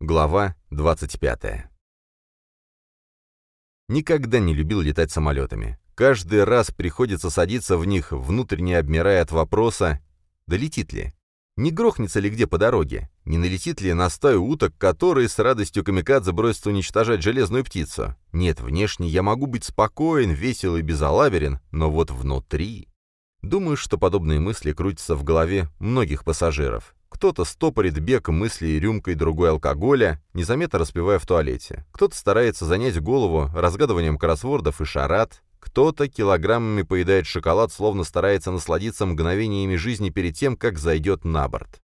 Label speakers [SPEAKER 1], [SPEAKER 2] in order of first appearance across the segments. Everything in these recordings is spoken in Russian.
[SPEAKER 1] Глава 25. Никогда не любил летать самолетами. Каждый раз приходится садиться в них, внутренне обмирая от вопроса, долетит ли? Не грохнется ли где по дороге? Не налетит ли на стаю уток, которые с радостью камикадзе бросятся уничтожать железную птицу? Нет, внешне я могу быть спокоен, весел и безалаберен, но вот внутри... Думаю, что подобные мысли крутятся в голове многих пассажиров. Кто-то стопорит бег мыслей рюмкой другой алкоголя, незаметно распивая в туалете. Кто-то старается занять голову разгадыванием кроссвордов и шарат. Кто-то килограммами поедает шоколад, словно старается насладиться мгновениями жизни перед тем, как зайдет на борт.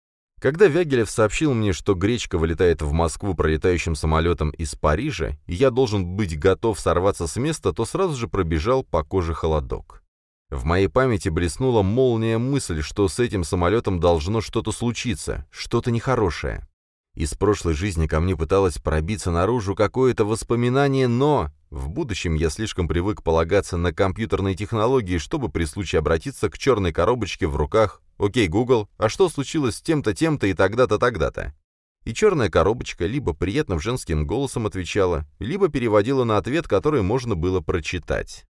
[SPEAKER 1] Когда Вягелев сообщил мне, что Гречка вылетает в Москву пролетающим самолетом из Парижа, и я должен быть готов сорваться с места, то сразу же пробежал по коже холодок. В моей памяти блеснула молния мысль, что с этим самолетом должно что-то случиться, что-то нехорошее. Из прошлой жизни ко мне пыталось пробиться наружу какое-то воспоминание, но в будущем я слишком привык полагаться на компьютерные технологии, чтобы при случае обратиться к черной коробочке в руках «Окей, Google, а что случилось с тем-то, тем-то и тогда-то, тогда-то?» И черная коробочка либо приятным женским голосом отвечала, либо переводила на ответ, который можно было прочитать.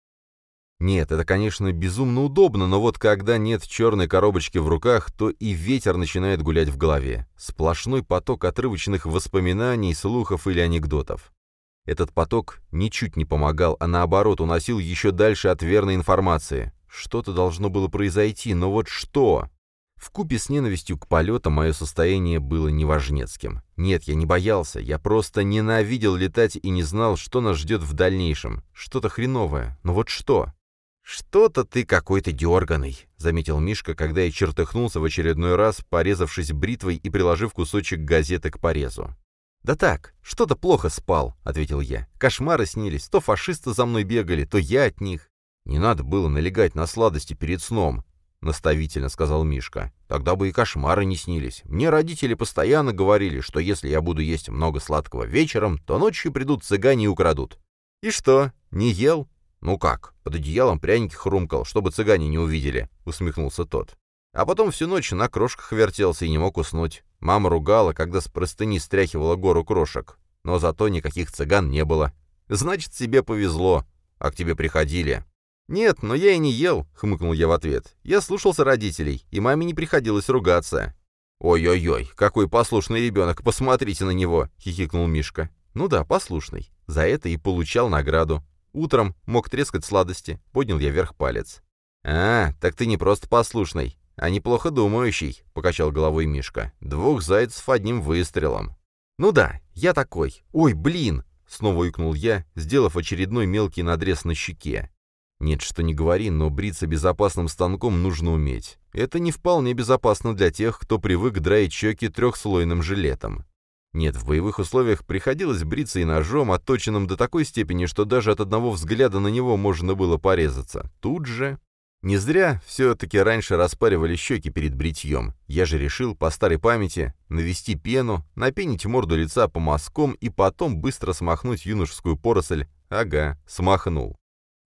[SPEAKER 1] Нет, это, конечно, безумно удобно, но вот когда нет черной коробочки в руках, то и ветер начинает гулять в голове. Сплошной поток отрывочных воспоминаний, слухов или анекдотов. Этот поток ничуть не помогал, а наоборот уносил еще дальше от верной информации. Что-то должно было произойти, но вот что? В купе с ненавистью к полетам мое состояние было неважнецким. Нет, я не боялся, я просто ненавидел летать и не знал, что нас ждет в дальнейшем. Что-то хреновое. Но вот что? «Что-то ты какой-то дерганый», — заметил Мишка, когда я чертыхнулся в очередной раз, порезавшись бритвой и приложив кусочек газеты к порезу. «Да так, что-то плохо спал», — ответил я. «Кошмары снились, то фашисты за мной бегали, то я от них». «Не надо было налегать на сладости перед сном», — наставительно сказал Мишка. «Тогда бы и кошмары не снились. Мне родители постоянно говорили, что если я буду есть много сладкого вечером, то ночью придут цыгане и украдут». «И что, не ел?» «Ну как, под одеялом пряники хрумкал, чтобы цыгане не увидели», — усмехнулся тот. А потом всю ночь на крошках вертелся и не мог уснуть. Мама ругала, когда с простыни стряхивала гору крошек. Но зато никаких цыган не было. «Значит, тебе повезло. А к тебе приходили». «Нет, но я и не ел», — хмыкнул я в ответ. «Я слушался родителей, и маме не приходилось ругаться». «Ой-ой-ой, какой послушный ребенок, посмотрите на него!» — хихикнул Мишка. «Ну да, послушный. За это и получал награду. Утром мог трескать сладости. Поднял я вверх палец. «А, так ты не просто послушный, а неплохо думающий», — покачал головой Мишка. «Двух зайцев одним выстрелом». «Ну да, я такой. Ой, блин!» — снова икнул я, сделав очередной мелкий надрез на щеке. Нет, что не говори, но бриться безопасным станком нужно уметь. Это не вполне безопасно для тех, кто привык драить щеки трехслойным жилетом. Нет, в боевых условиях приходилось бриться и ножом, отточенным до такой степени, что даже от одного взгляда на него можно было порезаться. Тут же... Не зря все-таки раньше распаривали щеки перед бритьем. Я же решил, по старой памяти, навести пену, напенить морду лица по мазкам и потом быстро смахнуть юношескую поросль. Ага, смахнул.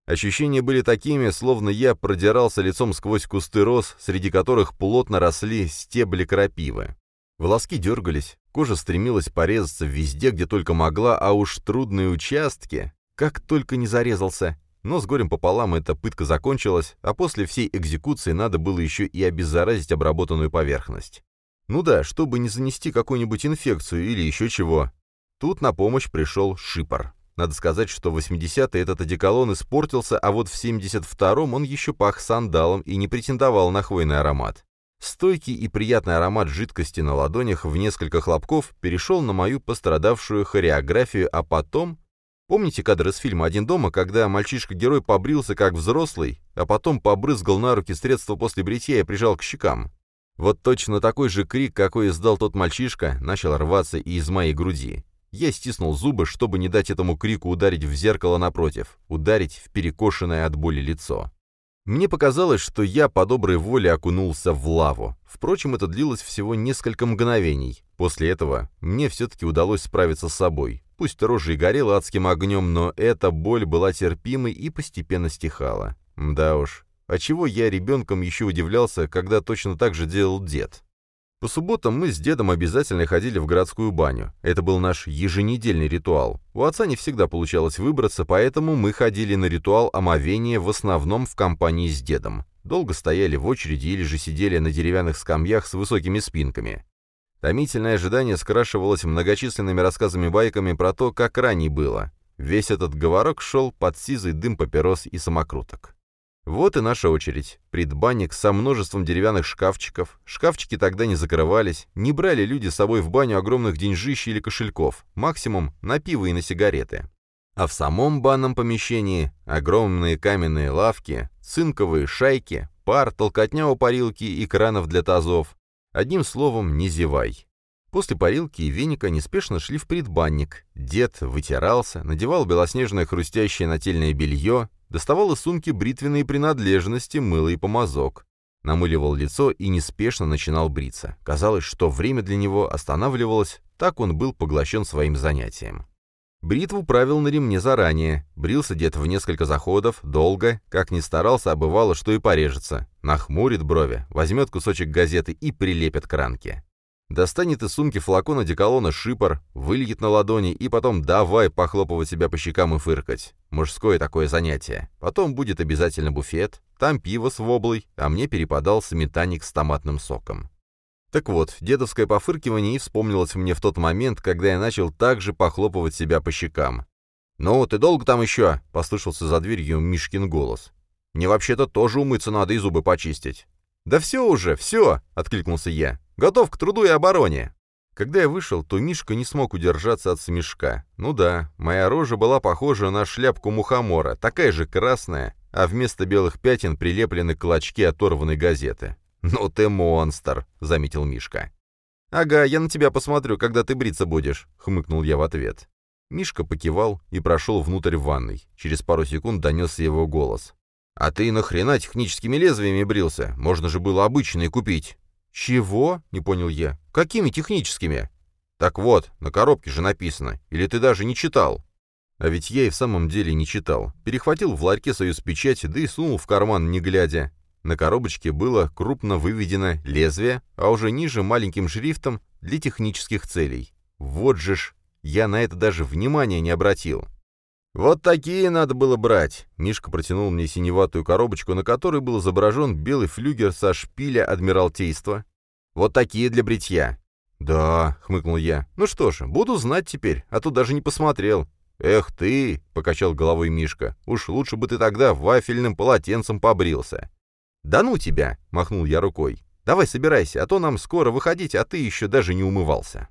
[SPEAKER 1] Ощущения были такими, словно я продирался лицом сквозь кусты роз, среди которых плотно росли стебли крапивы. Волоски дергались, кожа стремилась порезаться везде, где только могла, а уж трудные участки, как только не зарезался. Но с горем пополам эта пытка закончилась, а после всей экзекуции надо было еще и обеззаразить обработанную поверхность. Ну да, чтобы не занести какую-нибудь инфекцию или еще чего. Тут на помощь пришел шипор. Надо сказать, что в 80-е этот одеколон испортился, а вот в 72-м он еще пах сандалом и не претендовал на хвойный аромат. Стойкий и приятный аромат жидкости на ладонях в несколько хлопков перешел на мою пострадавшую хореографию, а потом... Помните кадр из фильма «Один дома», когда мальчишка-герой побрился как взрослый, а потом побрызгал на руки средства после бритья и прижал к щекам? Вот точно такой же крик, какой издал тот мальчишка, начал рваться и из моей груди. Я стиснул зубы, чтобы не дать этому крику ударить в зеркало напротив, ударить в перекошенное от боли лицо. Мне показалось, что я по доброй воле окунулся в лаву. Впрочем, это длилось всего несколько мгновений. После этого мне все-таки удалось справиться с собой. Пусть рожа и горела адским огнем, но эта боль была терпимой и постепенно стихала. Да уж, а чего я ребенком еще удивлялся, когда точно так же делал дед? По субботам мы с дедом обязательно ходили в городскую баню. Это был наш еженедельный ритуал. У отца не всегда получалось выбраться, поэтому мы ходили на ритуал омовения в основном в компании с дедом. Долго стояли в очереди или же сидели на деревянных скамьях с высокими спинками. Томительное ожидание скрашивалось многочисленными рассказами-байками про то, как ранее было. Весь этот говорок шел под сизый дым папирос и самокруток. Вот и наша очередь. Предбанник со множеством деревянных шкафчиков. Шкафчики тогда не закрывались, не брали люди с собой в баню огромных деньжищ или кошельков, максимум на пиво и на сигареты. А в самом банном помещении огромные каменные лавки, цинковые шайки, пар, толкотня у парилки и кранов для тазов. Одним словом, не зевай. После парилки и веника неспешно шли в предбанник. Дед вытирался, надевал белоснежное хрустящее нательное белье, доставал из сумки бритвенные принадлежности, мыло и помазок. Намыливал лицо и неспешно начинал бриться. Казалось, что время для него останавливалось, так он был поглощен своим занятием. Бритву правил на ремне заранее, брился дед в несколько заходов, долго, как ни старался, а бывало, что и порежется. Нахмурит брови, возьмет кусочек газеты и прилепит к ранке. Достанет из сумки флакон одеколона шипор, выльет на ладони и потом давай похлопывать себя по щекам и фыркать. Мужское такое занятие. Потом будет обязательно буфет, там пиво с воблой, а мне перепадал сметанник с томатным соком. Так вот, дедовское пофыркивание и вспомнилось мне в тот момент, когда я начал также похлопывать себя по щекам. «Ну, ты долго там еще?» — послышался за дверью Мишкин голос. «Мне вообще-то тоже умыться надо и зубы почистить». «Да все уже, все!» — откликнулся я. Готов к труду и обороне!» Когда я вышел, то Мишка не смог удержаться от смешка. Ну да, моя рожа была похожа на шляпку мухомора, такая же красная, а вместо белых пятен прилеплены клочки оторванной газеты. «Ну ты монстр», — заметил Мишка. «Ага, я на тебя посмотрю, когда ты бриться будешь», — хмыкнул я в ответ. Мишка покивал и прошел внутрь ванной. Через пару секунд донесся его голос. «А ты нахрена техническими лезвиями брился? Можно же было обычные купить». «Чего?» — не понял я. «Какими техническими?» «Так вот, на коробке же написано. Или ты даже не читал?» А ведь я и в самом деле не читал. Перехватил в ларьке союз печати, да и сунул в карман, не глядя. На коробочке было крупно выведено лезвие, а уже ниже маленьким шрифтом для технических целей. Вот же ж, я на это даже внимания не обратил. «Вот такие надо было брать!» Мишка протянул мне синеватую коробочку, на которой был изображен белый флюгер со шпиля Адмиралтейства. «Вот такие для бритья!» «Да», — хмыкнул я. «Ну что ж, буду знать теперь, а то даже не посмотрел». «Эх ты!» — покачал головой Мишка. «Уж лучше бы ты тогда вафельным полотенцем побрился». «Да ну тебя!» — махнул я рукой. «Давай собирайся, а то нам скоро выходить, а ты еще даже не умывался».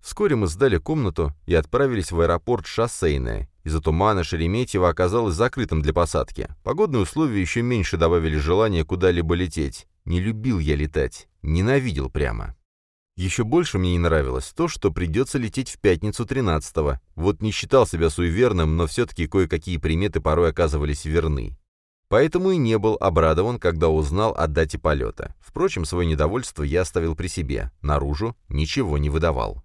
[SPEAKER 1] Вскоре мы сдали комнату и отправились в аэропорт Шоссейное. Из-за тумана Шереметьево оказалось закрытым для посадки. Погодные условия еще меньше добавили желания куда-либо лететь. Не любил я летать. Ненавидел прямо. Еще больше мне не нравилось то, что придется лететь в пятницу 13-го. Вот не считал себя суеверным, но все-таки кое-какие приметы порой оказывались верны. Поэтому и не был обрадован, когда узнал о дате полета. Впрочем, свое недовольство я оставил при себе. Наружу ничего не выдавал.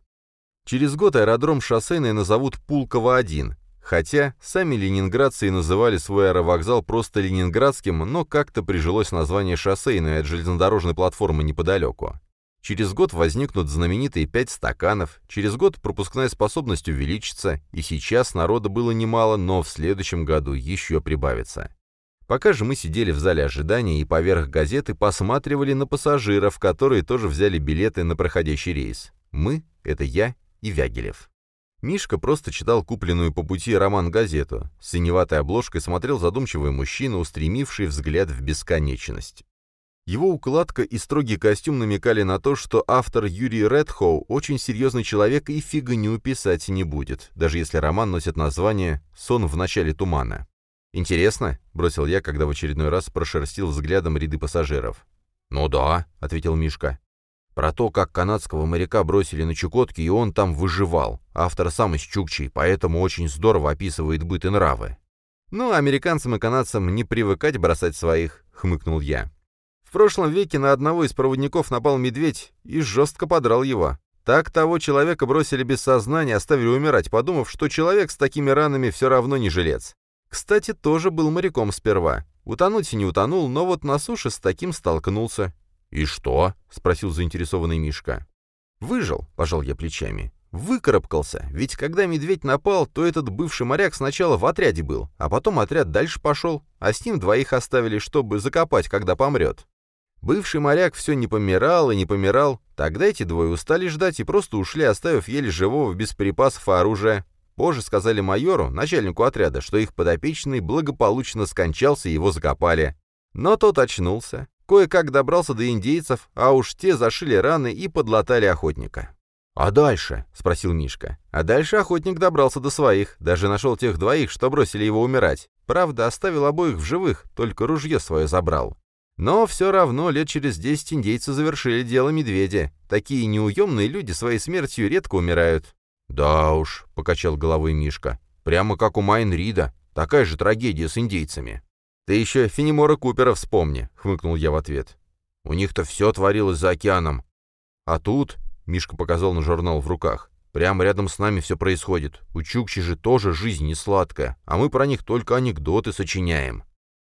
[SPEAKER 1] Через год аэродром шоссейный назовут Пулково-1, хотя сами ленинградцы и называли свой аэровокзал просто Ленинградским, но как-то прижилось название шоссейной от железнодорожной платформы неподалеку. Через год возникнут знаменитые пять стаканов, через год пропускная способность увеличится, и сейчас народа было немало, но в следующем году еще прибавится. Пока же мы сидели в зале ожидания и поверх газеты посматривали на пассажиров, которые тоже взяли билеты на проходящий рейс. Мы — это я и Вягелев. Мишка просто читал купленную по пути роман-газету. С синеватой обложкой смотрел задумчивый мужчина, устремивший взгляд в бесконечность. Его укладка и строгий костюм намекали на то, что автор Юрий Редхоу очень серьезный человек и фигню писать не будет, даже если роман носит название «Сон в начале тумана». «Интересно?» — бросил я, когда в очередной раз прошерстил взглядом ряды пассажиров. «Ну да», — ответил Мишка. Про то, как канадского моряка бросили на Чукотке, и он там выживал. Автор сам из Чукчей, поэтому очень здорово описывает быт и нравы. «Ну, американцам и канадцам не привыкать бросать своих», — хмыкнул я. В прошлом веке на одного из проводников напал медведь и жестко подрал его. Так того человека бросили без сознания, оставили умирать, подумав, что человек с такими ранами все равно не жилец. Кстати, тоже был моряком сперва. Утонуть не утонул, но вот на суше с таким столкнулся. «И что?» — спросил заинтересованный Мишка.
[SPEAKER 2] «Выжил», — пожал я плечами. «Выкарабкался, ведь когда медведь напал, то этот бывший моряк сначала в отряде был, а потом отряд дальше пошел, а с ним двоих оставили, чтобы закопать, когда помрет. Бывший моряк все не помирал и не помирал, тогда эти двое устали ждать и просто ушли, оставив еле живого без припасов и оружия. Позже сказали майору, начальнику отряда, что их подопечный благополучно скончался и его закопали. Но тот очнулся, кое-как добрался до индейцев, а уж те зашили раны и подлатали охотника. «А дальше?» — спросил Мишка. А дальше охотник добрался до своих, даже нашел тех двоих, что бросили его умирать. Правда, оставил обоих в живых, только ружье свое забрал. Но все равно лет через десять индейцы завершили дело медведя. Такие неуемные люди своей смертью редко умирают.
[SPEAKER 1] «Да уж», — покачал головой Мишка, — «прямо как у Майн Рида. Такая же трагедия с индейцами».
[SPEAKER 2] «Ты еще Фенемора Купера вспомни», — хмыкнул я в ответ.
[SPEAKER 1] «У них-то все творилось за океаном.
[SPEAKER 2] А тут...» — Мишка показал на журнал в руках. «Прямо рядом с нами все происходит. У Чукчи же тоже жизнь не сладкая, а мы про них только анекдоты сочиняем».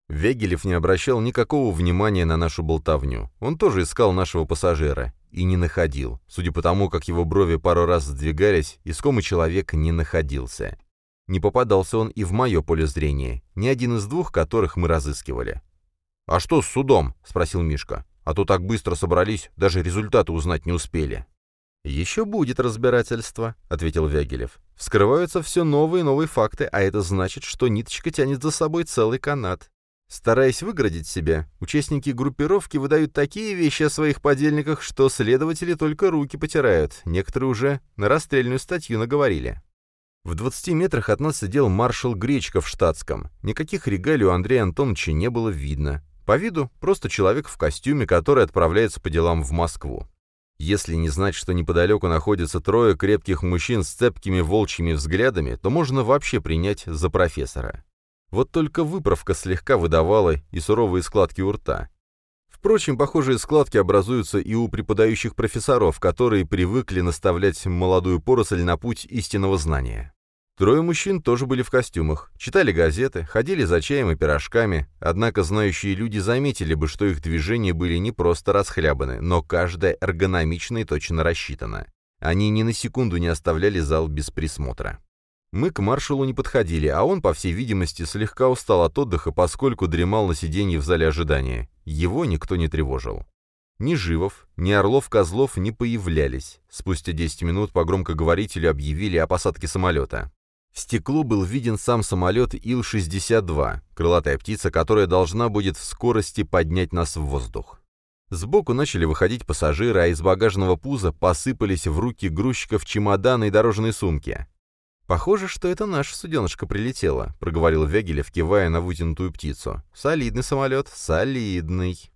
[SPEAKER 2] Вегелев не обращал никакого внимания на нашу болтовню. Он тоже искал нашего пассажира. И не находил. Судя по тому, как его брови пару раз сдвигались, искомый человек не находился. Не попадался он и в мое поле зрения, ни один из двух, которых мы разыскивали.
[SPEAKER 1] «А что с судом?» — спросил Мишка. «А то так быстро собрались, даже результаты узнать не успели».
[SPEAKER 2] «Еще будет разбирательство», — ответил Вягелев. «Вскрываются все новые и новые факты, а это значит, что ниточка тянет за собой целый канат. Стараясь выградить себя, участники группировки выдают такие вещи о своих подельниках, что следователи только руки потирают, некоторые уже на расстрельную статью наговорили. В 20 метрах от нас сидел маршал Гречка в штатском. Никаких регалий у Андрея Антоновича не было видно. По виду просто человек в костюме, который отправляется по делам в Москву. Если не знать, что неподалеку находятся трое крепких мужчин с цепкими волчьими взглядами, то можно вообще принять за профессора. Вот только выправка слегка выдавала и суровые складки у рта. Впрочем, похожие складки образуются и у преподающих профессоров, которые привыкли наставлять молодую поросль на путь истинного знания. Трое мужчин тоже были в костюмах, читали газеты, ходили за чаем и пирожками, однако знающие люди заметили бы, что их движения были не просто расхлябаны, но каждое эргономично и точно рассчитано. Они ни на секунду не оставляли зал без присмотра. Мы к маршалу не подходили, а он, по всей видимости, слегка устал от отдыха, поскольку дремал на сиденье в зале ожидания. Его никто не тревожил. Ни Живов, ни Орлов-Козлов не появлялись. Спустя 10 минут по громкоговорителю объявили о посадке самолета. В стеклу был виден сам самолет Ил-62, крылатая птица, которая должна будет в скорости поднять нас в воздух. Сбоку начали выходить пассажиры, а из багажного пуза посыпались в руки грузчиков чемоданы и дорожные сумки. «Похоже, что это наша суденышка прилетела», — проговорил Вегелев, кивая на вытянутую птицу. «Солидный самолет, солидный».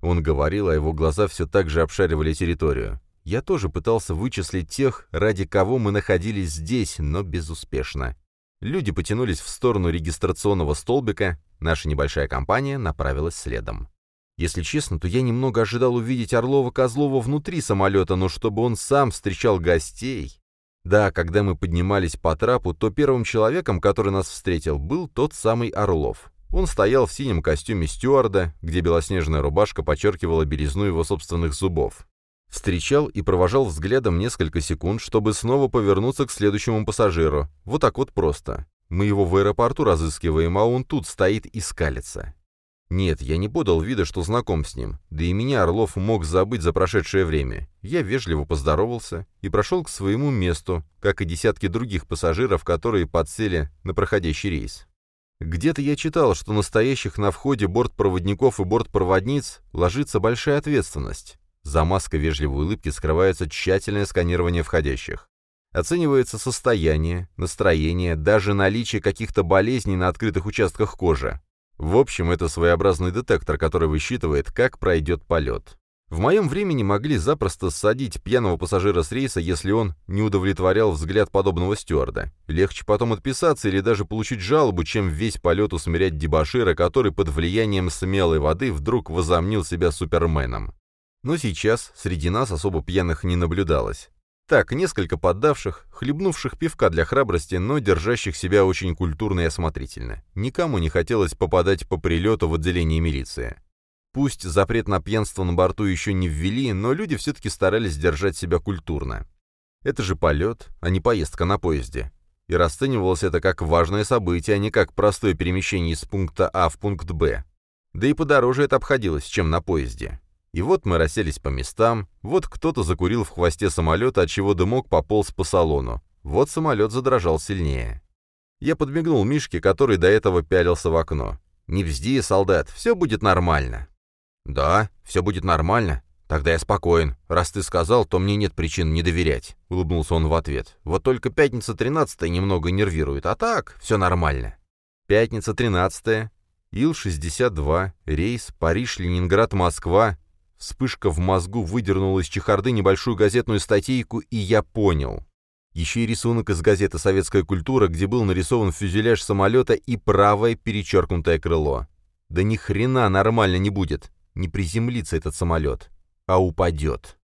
[SPEAKER 2] Он говорил, а его глаза все так же обшаривали территорию. Я тоже пытался вычислить тех, ради кого мы находились здесь, но безуспешно. Люди потянулись в сторону регистрационного столбика, наша небольшая компания направилась следом. Если честно, то я немного ожидал увидеть Орлова-Козлова внутри самолета, но чтобы он сам встречал гостей... Да, когда мы поднимались по трапу, то первым человеком, который нас встретил, был тот самый Орлов. Он стоял в синем костюме стюарда, где белоснежная рубашка подчеркивала белизну его собственных зубов. Встречал и провожал взглядом несколько секунд, чтобы снова повернуться к следующему пассажиру. Вот так вот просто. Мы его в аэропорту разыскиваем, а он тут стоит и скалится. Нет, я не подал вида, что знаком с ним, да и меня Орлов мог забыть за прошедшее время. Я вежливо поздоровался и прошел к своему месту, как и десятки других пассажиров, которые подсели на проходящий рейс. Где-то я читал, что настоящих на входе бортпроводников и бортпроводниц ложится большая ответственность. За маской вежливой улыбки скрывается тщательное сканирование входящих. Оценивается состояние, настроение, даже наличие каких-то болезней на открытых участках кожи. В общем, это своеобразный детектор, который высчитывает, как пройдет полет. В моем времени могли запросто ссадить пьяного пассажира с рейса, если он не удовлетворял взгляд подобного стюарда. Легче потом отписаться или даже получить жалобу, чем весь полет усмирять дебошира, который под влиянием смелой воды вдруг возомнил себя суперменом. Но сейчас среди нас особо пьяных не наблюдалось. Так, несколько поддавших, хлебнувших пивка для храбрости, но держащих себя очень культурно и осмотрительно. Никому не хотелось попадать по прилету в отделение милиции.
[SPEAKER 1] Пусть запрет на пьянство на борту еще не ввели, но люди все-таки старались держать себя культурно. Это же полет, а не поездка на поезде. И расценивалось это как важное событие, а не как простое перемещение из пункта А в пункт Б. Да и подороже это обходилось, чем на поезде. И вот мы расселись по местам, вот кто-то закурил в хвосте самолета, отчего дымок пополз по салону. Вот самолет задрожал сильнее. Я подмигнул Мишке, который до этого пялился в окно. «Не взди, солдат, все будет нормально». «Да, все будет нормально. Тогда я спокоен. Раз ты сказал, то мне нет причин не доверять», — улыбнулся он в ответ. «Вот только пятница 13 немного нервирует, а так все нормально». Пятница 13 Ил-62, рейс Париж-Ленинград-Москва. Вспышка в мозгу выдернула из чехарды небольшую газетную статейку, и я понял. Еще и рисунок из газеты «Советская культура», где был нарисован фюзеляж самолета и правое перечеркнутое крыло. Да ни хрена нормально не будет. Не приземлится этот самолет, а упадет.